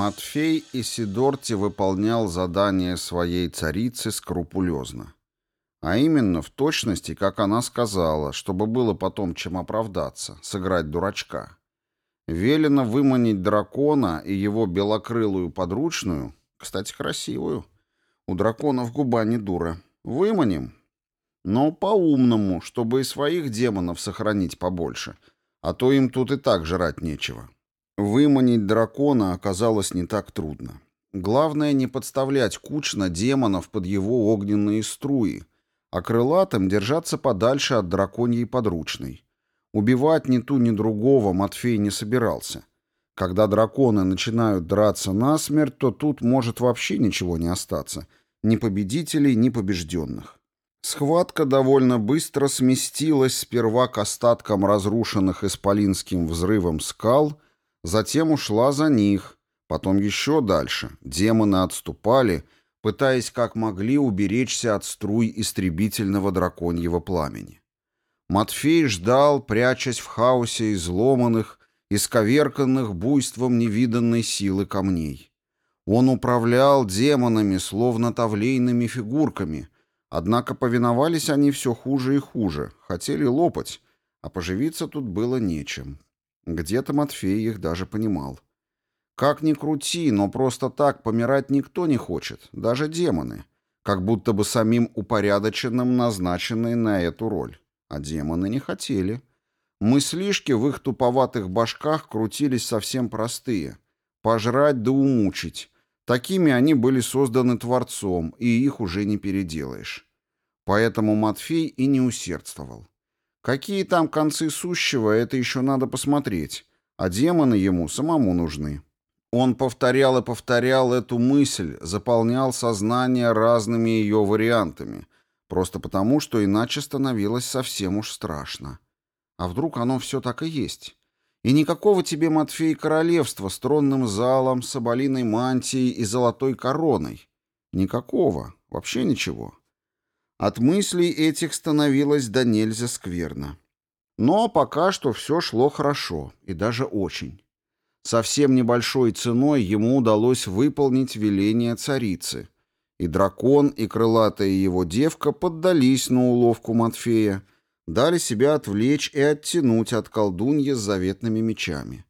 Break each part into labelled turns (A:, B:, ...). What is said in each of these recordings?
A: Матфей Исидорти выполнял задание своей царицы скрупулезно. А именно в точности, как она сказала, чтобы было потом чем оправдаться, сыграть дурачка. Велено выманить дракона и его белокрылую подручную, кстати, красивую, у дракона в губа не дура, выманим, но по-умному, чтобы и своих демонов сохранить побольше, а то им тут и так жрать нечего. Выманить дракона оказалось не так трудно. Главное не подставлять кучно демонов под его огненные струи, а крылатым держаться подальше от драконьей подручной. Убивать ни ту, ни другого Матфей не собирался. Когда драконы начинают драться насмерть, то тут может вообще ничего не остаться. Ни победителей, ни побежденных. Схватка довольно быстро сместилась сперва к остаткам разрушенных исполинским взрывом скал — Затем ушла за них, потом еще дальше. Демоны отступали, пытаясь как могли уберечься от струй истребительного драконьего пламени. Матфей ждал, прячась в хаосе изломанных, исковерканных буйством невиданной силы камней. Он управлял демонами, словно тавлейными фигурками, однако повиновались они все хуже и хуже, хотели лопать, а поживиться тут было нечем. Где-то Матфей их даже понимал. Как ни крути, но просто так помирать никто не хочет, даже демоны, как будто бы самим упорядоченным назначенные на эту роль. А демоны не хотели. Мыслишки в их туповатых башках крутились совсем простые. Пожрать да умучить. Такими они были созданы Творцом, и их уже не переделаешь. Поэтому Матфей и не усердствовал. Какие там концы сущего, это еще надо посмотреть, а демоны ему самому нужны. Он повторял и повторял эту мысль, заполнял сознание разными ее вариантами, просто потому, что иначе становилось совсем уж страшно. А вдруг оно все так и есть? И никакого тебе, Матфей, королевства с тронным залом, соболиной мантией и золотой короной. Никакого. Вообще ничего. От мыслей этих становилось до да нельзя скверно. Но пока что все шло хорошо, и даже очень. Совсем небольшой ценой ему удалось выполнить веление царицы. И дракон, и крылатая его девка поддались на уловку Матфея, дали себя отвлечь и оттянуть от колдуньи с заветными мечами.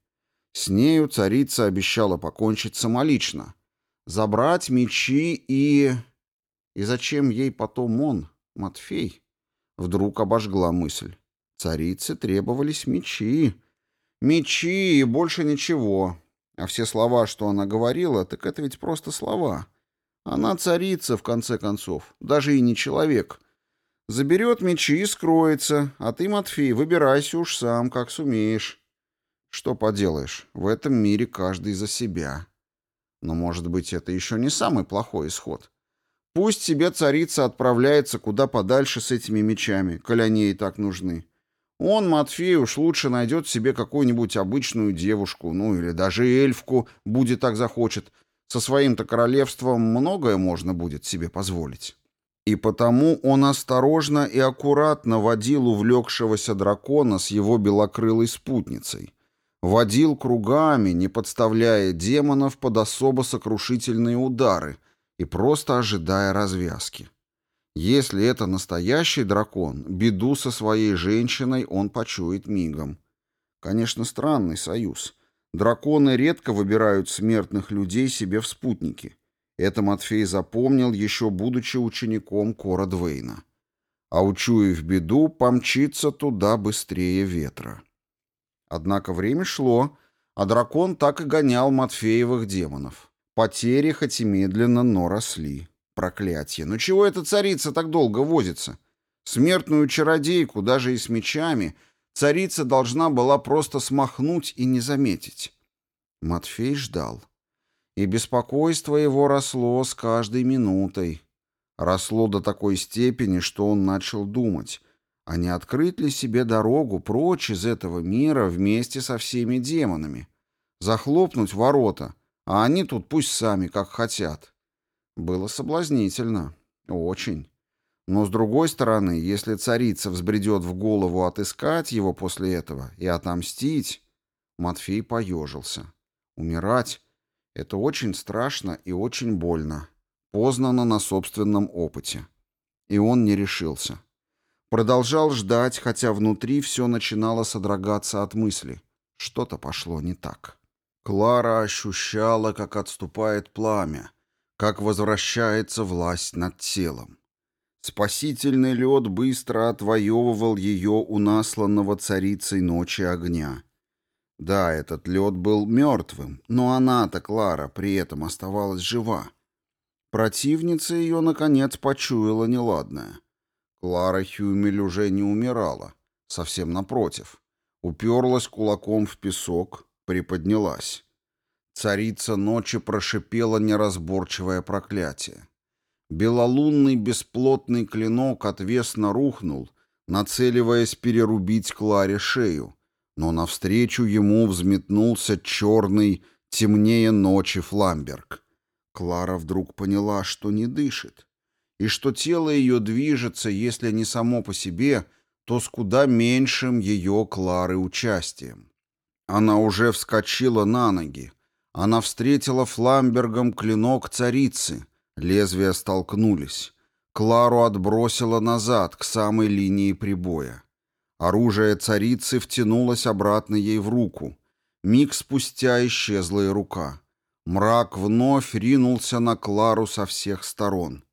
A: С нею царица обещала покончить самолично. Забрать мечи и... И зачем ей потом он, Матфей? Вдруг обожгла мысль. Царице требовались мечи. Мечи и больше ничего. А все слова, что она говорила, так это ведь просто слова. Она царица, в конце концов, даже и не человек. Заберет мечи и скроется, а ты, Матфей, выбирайся уж сам, как сумеешь. Что поделаешь, в этом мире каждый за себя. Но, может быть, это еще не самый плохой исход. Пусть себе царица отправляется куда подальше с этими мечами, коль они ей так нужны. Он, Матфей, уж лучше найдет себе какую-нибудь обычную девушку, ну или даже эльфку, будет так захочет. Со своим-то королевством многое можно будет себе позволить. И потому он осторожно и аккуратно водил увлекшегося дракона с его белокрылой спутницей. Водил кругами, не подставляя демонов под особо сокрушительные удары — и просто ожидая развязки. Если это настоящий дракон, беду со своей женщиной он почует мигом. Конечно, странный союз. Драконы редко выбирают смертных людей себе в спутники. Это Матфей запомнил, еще будучи учеником Кора Двейна. А учуя в беду, помчится туда быстрее ветра. Однако время шло, а дракон так и гонял Матфеевых демонов. Потери хоть и медленно, но росли. Проклятье! Но чего эта царица так долго возится? Смертную чародейку, даже и с мечами, царица должна была просто смахнуть и не заметить. Матфей ждал. И беспокойство его росло с каждой минутой. Росло до такой степени, что он начал думать, а не открыть ли себе дорогу прочь из этого мира вместе со всеми демонами? Захлопнуть ворота — а они тут пусть сами, как хотят. Было соблазнительно. Очень. Но, с другой стороны, если царица взбредет в голову отыскать его после этого и отомстить... Матфей поежился. Умирать — это очень страшно и очень больно. Познано на собственном опыте. И он не решился. Продолжал ждать, хотя внутри все начинало содрогаться от мысли. Что-то пошло не так. Клара ощущала, как отступает пламя, как возвращается власть над телом. Спасительный лед быстро отвоевывал ее у насланного царицей ночи огня. Да, этот лед был мертвым, но она-то, Клара, при этом оставалась жива. Противница ее, наконец, почуяла неладное. Клара Хюмель уже не умирала, совсем напротив. Уперлась кулаком в песок, приподнялась. Царица ночи прошипела неразборчивое проклятие. Белолунный бесплотный клинок отвесно рухнул, нацеливаясь перерубить Кларе шею, но навстречу ему взметнулся черный, темнее ночи Фламберг. Клара вдруг поняла, что не дышит, и что тело ее движется, если не само по себе, то с куда меньшим ее Клары участием. Она уже вскочила на ноги. Она встретила фламбергом клинок царицы. Лезвия столкнулись. Клару отбросила назад, к самой линии прибоя. Оружие царицы втянулось обратно ей в руку. Миг спустя исчезла и рука. Мрак вновь ринулся на Клару со всех сторон.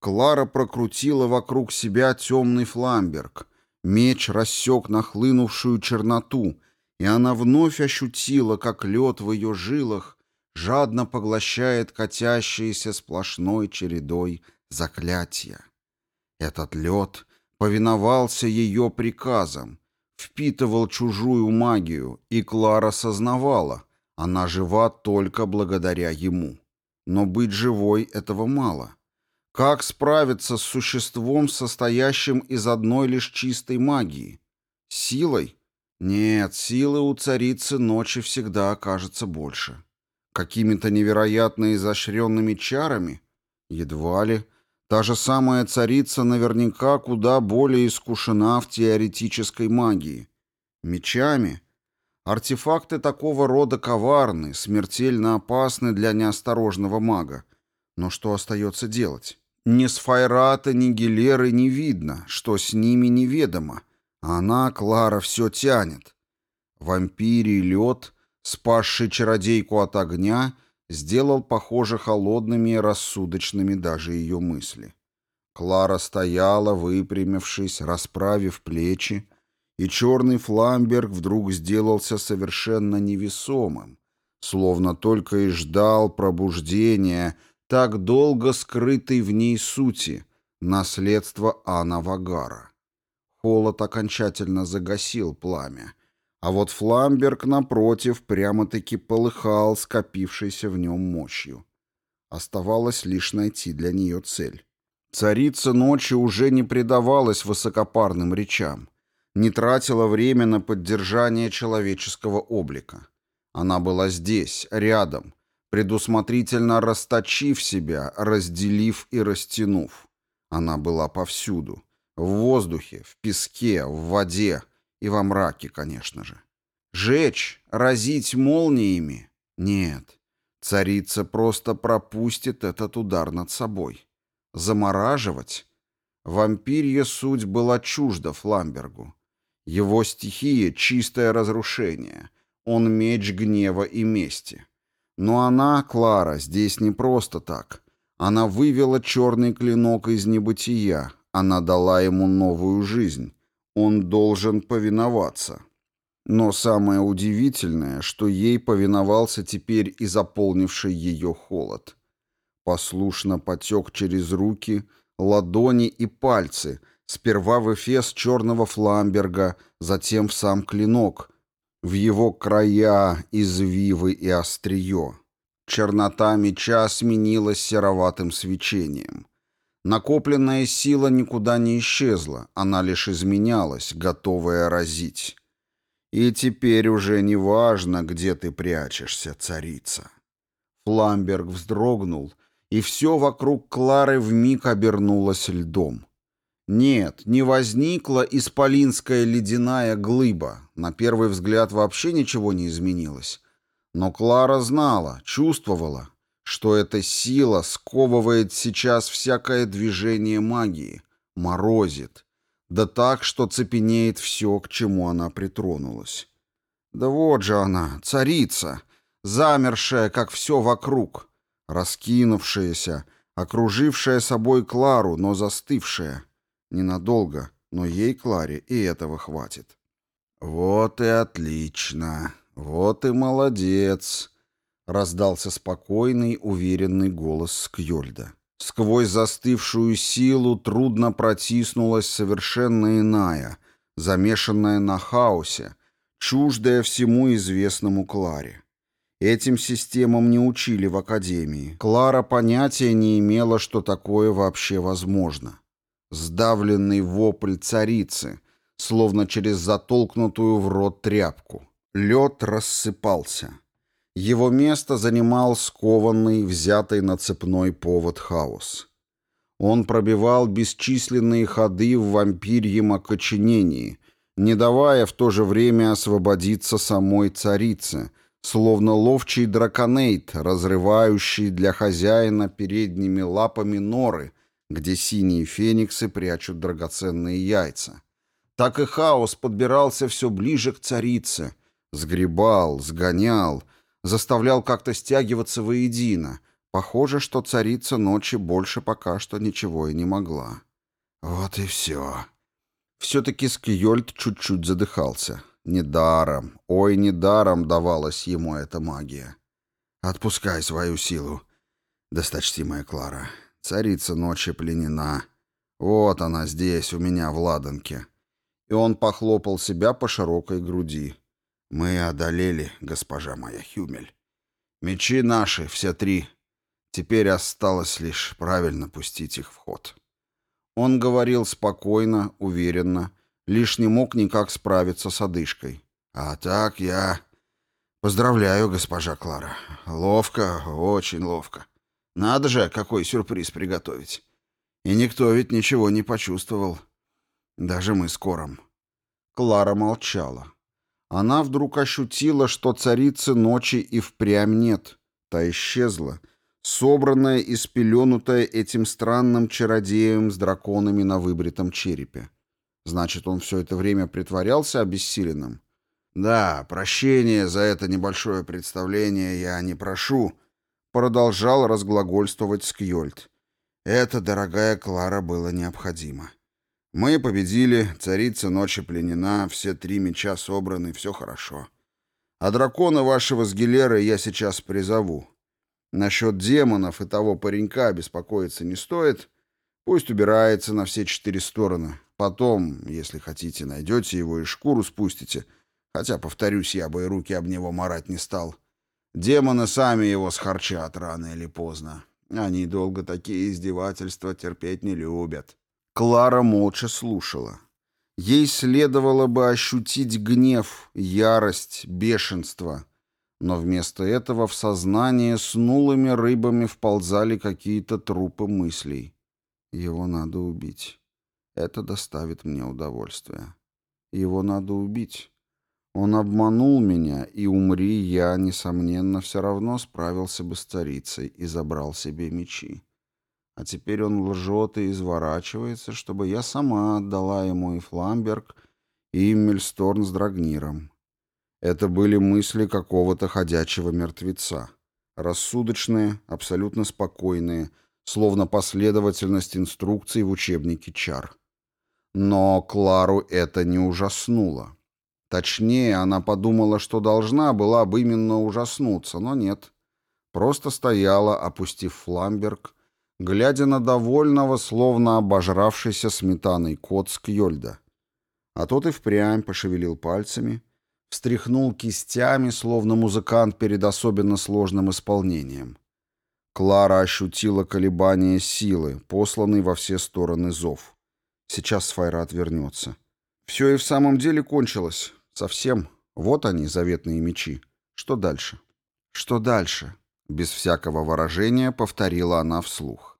A: Клара прокрутила вокруг себя темный фламберг. Меч рассек нахлынувшую черноту, и она вновь ощутила, как лед в ее жилах жадно поглощает катящиеся сплошной чередой заклятия. Этот лед повиновался ее приказам, впитывал чужую магию, и Клара сознавала, она жива только благодаря ему. Но быть живой этого мало. Как справиться с существом, состоящим из одной лишь чистой магии? Силой? Нет, силы у царицы ночи всегда окажется больше. Какими-то невероятно изощренными чарами? Едва ли. Та же самая царица наверняка куда более искушена в теоретической магии. Мечами? Артефакты такого рода коварны, смертельно опасны для неосторожного мага. Но что остается делать? Ни Сфайрата, ни Гилеры не видно, что с ними неведомо. Она, Клара, все тянет. Вампирий лед, спасший чародейку от огня, сделал, похоже, холодными и рассудочными даже ее мысли. Клара стояла, выпрямившись, расправив плечи, и черный фламберг вдруг сделался совершенно невесомым, словно только и ждал пробуждения так долго скрытой в ней сути, наследства Анна Вагара. Холод окончательно загасил пламя. А вот Фламберг, напротив, прямо-таки полыхал скопившейся в нем мощью. Оставалось лишь найти для нее цель. Царица ночи уже не предавалась высокопарным речам, не тратила время на поддержание человеческого облика. Она была здесь, рядом, предусмотрительно расточив себя, разделив и растянув. Она была повсюду. В воздухе, в песке, в воде и во мраке, конечно же. Жечь, разить молниями? Нет. Царица просто пропустит этот удар над собой. Замораживать? Вампирья суть была чужда Фламбергу. Его стихия — чистое разрушение. Он меч гнева и мести. Но она, Клара, здесь не просто так. Она вывела черный клинок из небытия, она дала ему новую жизнь. Он должен повиноваться. Но самое удивительное, что ей повиновался теперь и заполнивший ее холод. Послушно потек через руки, ладони и пальцы, сперва в эфес черного фламберга, затем в сам клинок, в его края, извивы и острие. Чернота меча сменилась сероватым свечением. Накопленная сила никуда не исчезла, она лишь изменялась, готовая разить. И теперь уже не важно, где ты прячешься, царица. Фламберг вздрогнул, и все вокруг Клары вмиг обернулось льдом. Нет, не возникла исполинская ледяная глыба. На первый взгляд вообще ничего не изменилось. Но Клара знала, чувствовала, что эта сила сковывает сейчас всякое движение магии, морозит, да так, что цепенеет все, к чему она притронулась. Да вот же она, царица, замершая, как все вокруг, раскинувшаяся, окружившая собой Клару, но застывшая. Ненадолго, но ей, Кларе, и этого хватит. «Вот и отлично, вот и молодец!» раздался спокойный, уверенный голос Скьольда. Сквозь застывшую силу трудно протиснулась совершенно иная, замешанная на хаосе, чуждая всему известному Кларе. Этим системам не учили в академии. Клара понятия не имела, что такое вообще возможно. Сдавленный вопль царицы, словно через затолкнутую в рот тряпку. Лед рассыпался. Его место занимал скованный, взятый на цепной повод хаос. Он пробивал бесчисленные ходы в вампирьем окоченении, не давая в то же время освободиться самой царице, словно ловчий драконейт, разрывающий для хозяина передними лапами норы, где синие фениксы прячут драгоценные яйца. Так и хаос подбирался все ближе к царице, сгребал, сгонял, заставлял как-то стягиваться воедино. Похоже, что царица ночи больше пока что ничего и не могла. Вот и все. Все-таки Скиольд чуть-чуть задыхался. Недаром, ой, недаром давалась ему эта магия. Отпускай свою силу, досточтимая Клара. Царица ночи пленена. Вот она здесь, у меня в ладанке. И он похлопал себя по широкой груди. «Мы одолели, госпожа моя Хюмель. Мечи наши, все три. Теперь осталось лишь правильно пустить их в ход». Он говорил спокойно, уверенно, лишь не мог никак справиться с одышкой. «А так я...» «Поздравляю, госпожа Клара. Ловко, очень ловко. Надо же, какой сюрприз приготовить. И никто ведь ничего не почувствовал. Даже мы с Клара молчала. Она вдруг ощутила, что царицы ночи и впрямь нет. Та исчезла, собранная и спеленутая этим странным чародеем с драконами на выбритом черепе. Значит, он все это время притворялся обессиленным? «Да, прощения за это небольшое представление я не прошу», — продолжал разглагольствовать Скьольд. «Это, дорогая Клара, было необходимо». Мы победили, царица ночи пленена, все три меча собраны, все хорошо. А дракона вашего с Гилерой я сейчас призову. Насчет демонов и того паренька беспокоиться не стоит. Пусть убирается на все четыре стороны. Потом, если хотите, найдете его и шкуру спустите. Хотя, повторюсь, я бы и руки об него марать не стал. Демоны сами его схарчат рано или поздно. Они долго такие издевательства терпеть не любят. Клара молча слушала. Ей следовало бы ощутить гнев, ярость, бешенство. Но вместо этого в сознание с нулыми рыбами вползали какие-то трупы мыслей. Его надо убить. Это доставит мне удовольствие. Его надо убить. Он обманул меня, и умри я, несомненно, все равно справился бы с царицей и забрал себе мечи. А теперь он лжет и изворачивается, чтобы я сама отдала ему и Фламберг, и Мельсторн с Драгниром. Это были мысли какого-то ходячего мертвеца. Рассудочные, абсолютно спокойные, словно последовательность инструкций в учебнике чар. Но Клару это не ужаснуло. Точнее, она подумала, что должна была бы именно ужаснуться, но нет. Просто стояла, опустив фламберг, глядя на довольного, словно обожравшийся сметаной кот Скьёльда. А тот и впрямь пошевелил пальцами, встряхнул кистями, словно музыкант перед особенно сложным исполнением. Клара ощутила колебание силы, посланный во все стороны зов. Сейчас Файрат отвернется. Все и в самом деле кончилось. Совсем. Вот они, заветные мечи. Что дальше? Что дальше? Без всякого выражения повторила она вслух.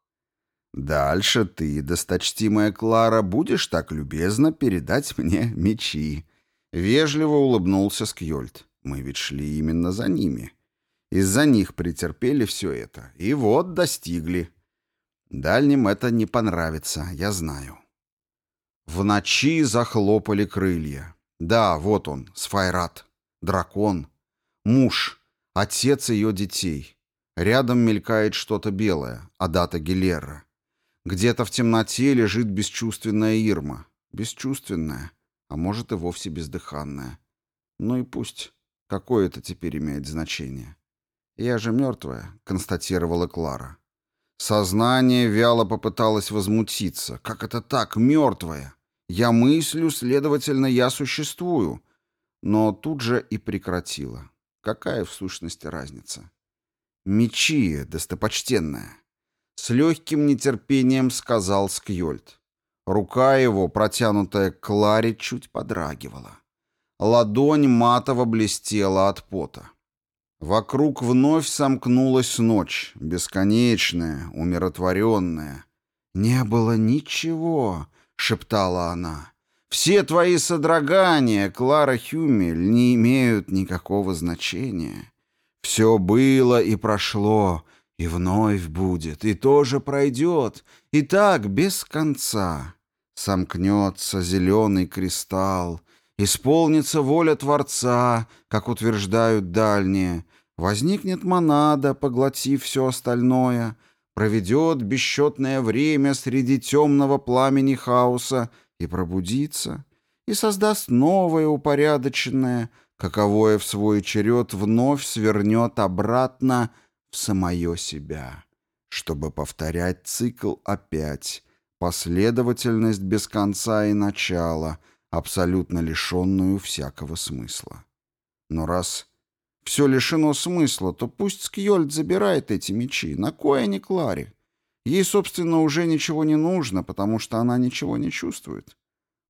A: «Дальше ты, досточтимая Клара, будешь так любезно передать мне мечи». Вежливо улыбнулся Скьольд. «Мы ведь шли именно за ними. Из-за них претерпели все это. И вот достигли. Дальним это не понравится, я знаю». В ночи захлопали крылья. Да, вот он, Сфайрат, дракон, муж, отец ее детей. Рядом мелькает что-то белое, Адата Гилера. Где-то в темноте лежит бесчувственная Ирма. Бесчувственная, а может и вовсе бездыханная. Ну и пусть. Какое это теперь имеет значение? «Я же мертвая», — констатировала Клара. Сознание вяло попыталось возмутиться. «Как это так, мертвая? Я мыслю, следовательно, я существую». Но тут же и прекратила. Какая в сущности разница? Мечи, достопочтенная!» С легким нетерпением сказал Скьольд. Рука его, протянутая к Кларе, чуть подрагивала. Ладонь матово блестела от пота. Вокруг вновь сомкнулась ночь, бесконечная, умиротворенная. «Не было ничего», — шептала она. «Все твои содрогания, Клара Хюмель, не имеют никакого значения. Все было и прошло, и вновь будет, и тоже пройдет, и так без конца. Сомкнется зеленый кристалл, исполнится воля Творца, как утверждают дальние, возникнет монада, поглотив все остальное, проведет бесчетное время среди темного пламени хаоса и пробудится, и создаст новое упорядоченное, каковое в свой черед вновь свернет обратно в самое себя, чтобы повторять цикл опять, последовательность без конца и начала, абсолютно лишенную всякого смысла. Но раз все лишено смысла, то пусть Скьольд забирает эти мечи, на кое они Кларе? Ей, собственно, уже ничего не нужно, потому что она ничего не чувствует.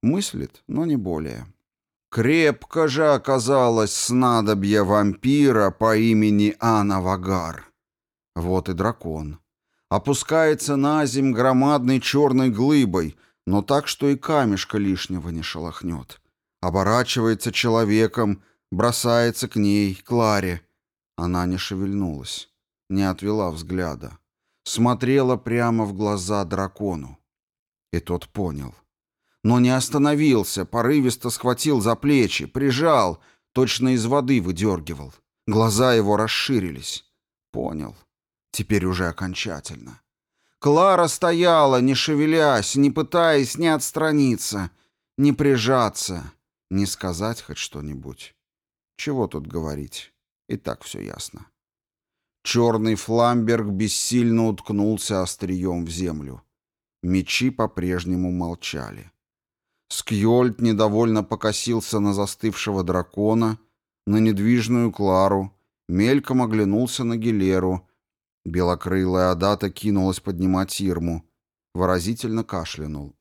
A: Мыслит, но не более. Крепко же оказалось снадобье вампира по имени Анавагар. Вот и дракон. Опускается на земь громадной черной глыбой, но так, что и камешка лишнего не шелохнет. Оборачивается человеком, бросается к ней, Кларе. Она не шевельнулась, не отвела взгляда. Смотрела прямо в глаза дракону. И тот понял — но не остановился, порывисто схватил за плечи, прижал, точно из воды выдергивал. Глаза его расширились. Понял. Теперь уже окончательно. Клара стояла, не шевелясь, не пытаясь ни отстраниться, не прижаться, не сказать хоть что-нибудь. Чего тут говорить? И так все ясно. Черный фламберг бессильно уткнулся острием в землю. Мечи по-прежнему молчали. Скьольд недовольно покосился на застывшего дракона, на недвижную Клару, мельком оглянулся на Гилеру. Белокрылая Адата кинулась поднимать Ирму. Выразительно кашлянул.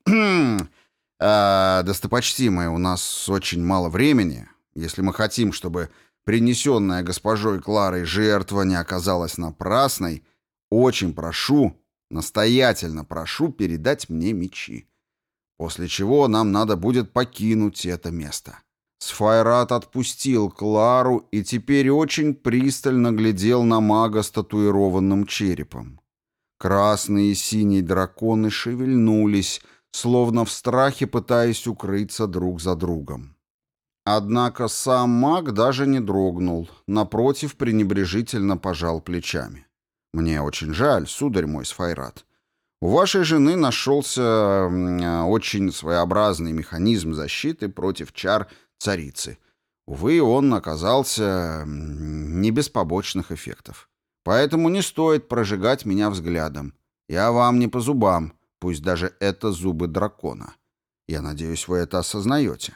A: «А, «Достопочтимые, у нас очень мало времени. Если мы хотим, чтобы принесенная госпожой Кларой жертва не оказалась напрасной, очень прошу, настоятельно прошу передать мне мечи» после чего нам надо будет покинуть это место. Сфайрат отпустил Клару и теперь очень пристально глядел на мага с татуированным черепом. Красные и синие драконы шевельнулись, словно в страхе пытаясь укрыться друг за другом. Однако сам маг даже не дрогнул, напротив, пренебрежительно пожал плечами. «Мне очень жаль, сударь мой Сфайрат, у вашей жены нашелся э, очень своеобразный механизм защиты против чар царицы. Увы, он оказался не без побочных эффектов. Поэтому не стоит прожигать меня взглядом. Я вам не по зубам, пусть даже это зубы дракона. Я надеюсь, вы это осознаете.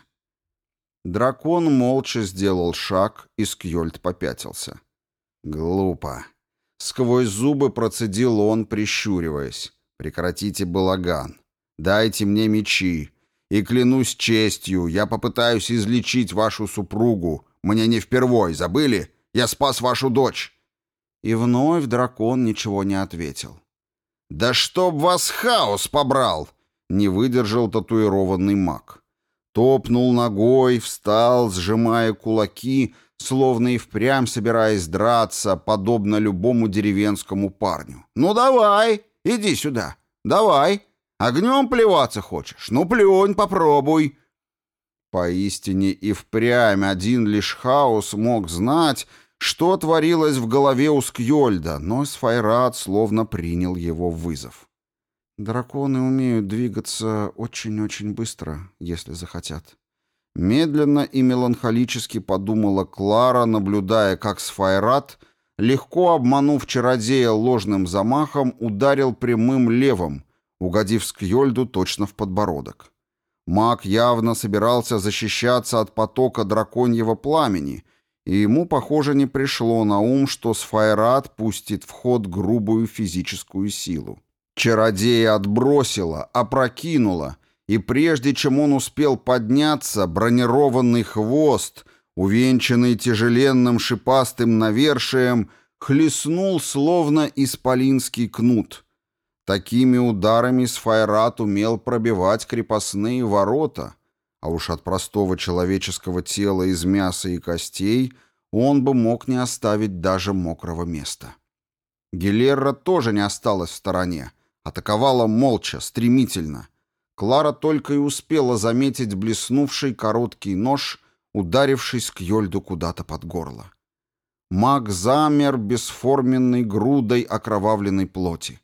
A: Дракон молча сделал шаг, и Скьольд попятился. Глупо. Сквозь зубы процедил он, прищуриваясь. Прекратите балаган. Дайте мне мечи. И клянусь честью, я попытаюсь излечить вашу супругу. Мне не впервой, забыли? Я спас вашу дочь». И вновь дракон ничего не ответил. «Да чтоб вас хаос побрал!» — не выдержал татуированный маг. Топнул ногой, встал, сжимая кулаки, словно и впрямь собираясь драться, подобно любому деревенскому парню. «Ну давай!» Иди сюда. Давай. Огнем плеваться хочешь? Ну, плюнь, попробуй». Поистине и впрямь один лишь хаос мог знать, что творилось в голове у Скьольда, но Сфайрат словно принял его вызов. «Драконы умеют двигаться очень-очень быстро, если захотят», Медленно и меланхолически подумала Клара, наблюдая, как Сфайрат легко обманув чародея ложным замахом, ударил прямым левым, угодив Скьольду точно в подбородок. Маг явно собирался защищаться от потока драконьего пламени, и ему, похоже, не пришло на ум, что Сфайрат пустит в ход грубую физическую силу. Чародея отбросила, опрокинула, и прежде чем он успел подняться, бронированный хвост — увенчанный тяжеленным шипастым навершием, хлестнул словно исполинский кнут. Такими ударами Сфайрат умел пробивать крепостные ворота, а уж от простого человеческого тела из мяса и костей он бы мог не оставить даже мокрого места. Гилерра тоже не осталась в стороне, атаковала молча, стремительно. Клара только и успела заметить блеснувший короткий нож — ударившись к Йольду куда-то под горло. Маг замер бесформенной грудой окровавленной плоти.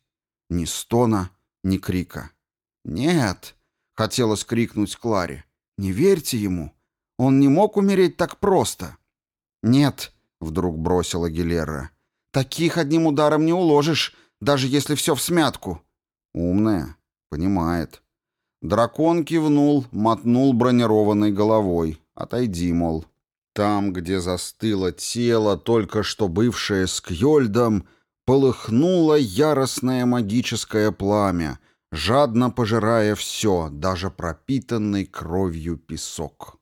A: Ни стона, ни крика. «Нет!» — хотелось крикнуть Кларе. «Не верьте ему! Он не мог умереть так просто!» «Нет!» — вдруг бросила Гилера. «Таких одним ударом не уложишь, даже если все в смятку!» «Умная, понимает». Дракон кивнул, мотнул бронированной головой. Отойди, мол. Там, где застыло тело, только что бывшее с Кьольдом, полыхнуло яростное магическое пламя, жадно пожирая все, даже пропитанный кровью песок.